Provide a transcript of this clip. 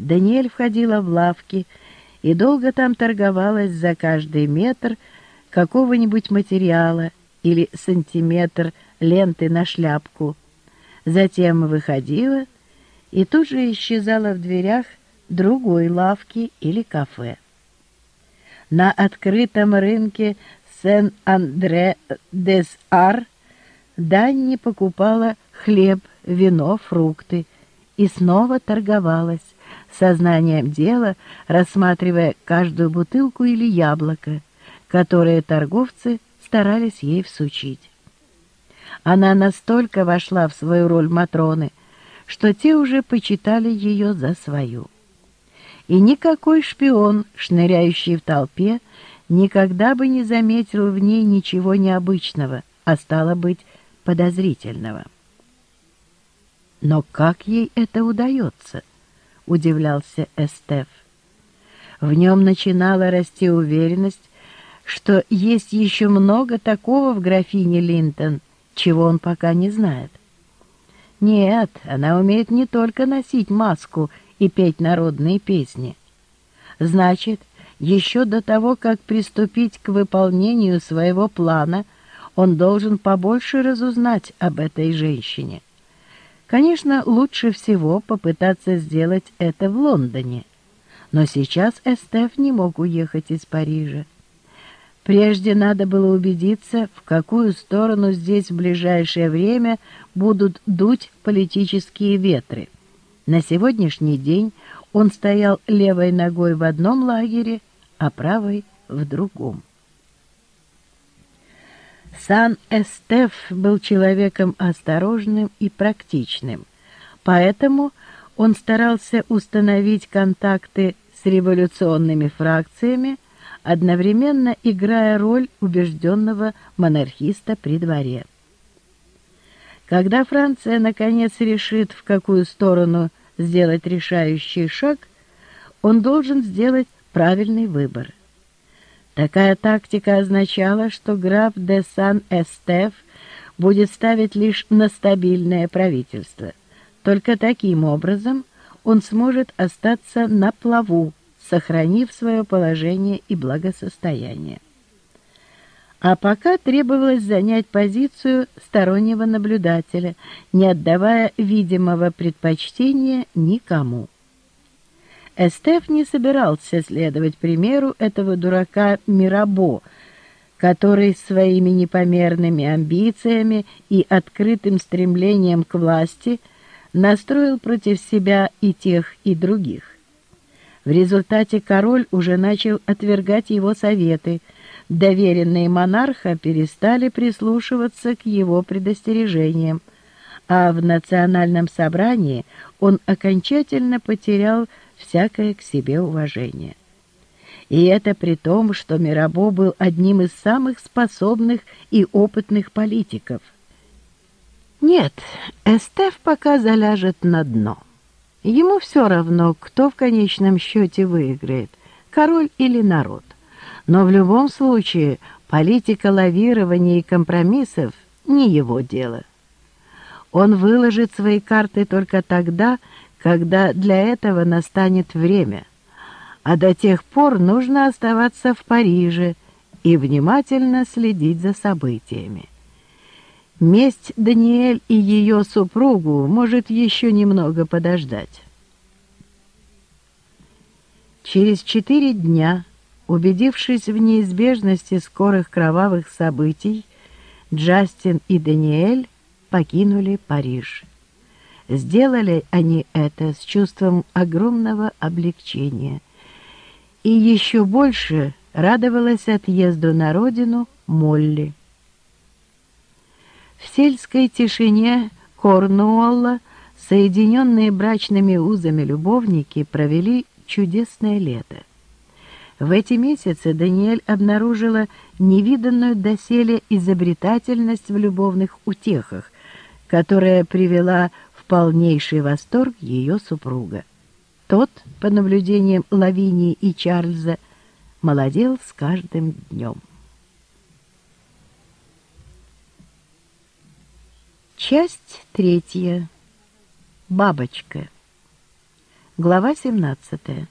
Даниэль входила в лавки и долго там торговалась за каждый метр какого-нибудь материала или сантиметр ленты на шляпку. Затем выходила и тут же исчезала в дверях другой лавки или кафе. На открытом рынке Сен-Андре-дес-Ар Данни покупала хлеб, вино, фрукты и снова торговалась, сознанием дела рассматривая каждую бутылку или яблоко, которые торговцы старались ей всучить. Она настолько вошла в свою роль Матроны, что те уже почитали ее за свою. И никакой шпион, шныряющий в толпе, никогда бы не заметил в ней ничего необычного, а стало быть, подозрительного. Но как ей это удается? Удивлялся Эстеф. В нем начинала расти уверенность, что есть еще много такого в графине Линтон, чего он пока не знает. Нет, она умеет не только носить маску и петь народные песни. Значит, еще до того, как приступить к выполнению своего плана, он должен побольше разузнать об этой женщине. Конечно, лучше всего попытаться сделать это в Лондоне. Но сейчас Эстеф не мог уехать из Парижа. Прежде надо было убедиться, в какую сторону здесь в ближайшее время будут дуть политические ветры. На сегодняшний день он стоял левой ногой в одном лагере, а правой в другом. Сан-Эстеф был человеком осторожным и практичным, поэтому он старался установить контакты с революционными фракциями, одновременно играя роль убежденного монархиста при дворе. Когда Франция наконец решит, в какую сторону сделать решающий шаг, он должен сделать правильный выбор – Такая тактика означала, что граф де Сан-Эстеф будет ставить лишь на стабильное правительство. Только таким образом он сможет остаться на плаву, сохранив свое положение и благосостояние. А пока требовалось занять позицию стороннего наблюдателя, не отдавая видимого предпочтения никому. Эстеф не собирался следовать примеру этого дурака Мирабо, который своими непомерными амбициями и открытым стремлением к власти настроил против себя и тех, и других. В результате король уже начал отвергать его советы, доверенные монарха перестали прислушиваться к его предостережениям, а в национальном собрании он окончательно потерял всякое к себе уважение. И это при том, что Мирабо был одним из самых способных и опытных политиков. Нет, Эстеф пока заляжет на дно. Ему все равно, кто в конечном счете выиграет, король или народ. Но в любом случае политика лавирования и компромиссов не его дело. Он выложит свои карты только тогда, когда для этого настанет время, а до тех пор нужно оставаться в Париже и внимательно следить за событиями. Месть Даниэль и ее супругу может еще немного подождать. Через четыре дня, убедившись в неизбежности скорых кровавых событий, Джастин и Даниэль покинули Париж. Сделали они это с чувством огромного облегчения. И еще больше радовалась отъезду на родину Молли. В сельской тишине Корнуолла соединенные брачными узами любовники провели чудесное лето. В эти месяцы Даниэль обнаружила невиданную доселе изобретательность в любовных утехах, которая привела полнейший восторг ее супруга. Тот, по наблюдениям Лавинии и Чарльза, молодел с каждым днем. Часть третья. Бабочка. Глава 17.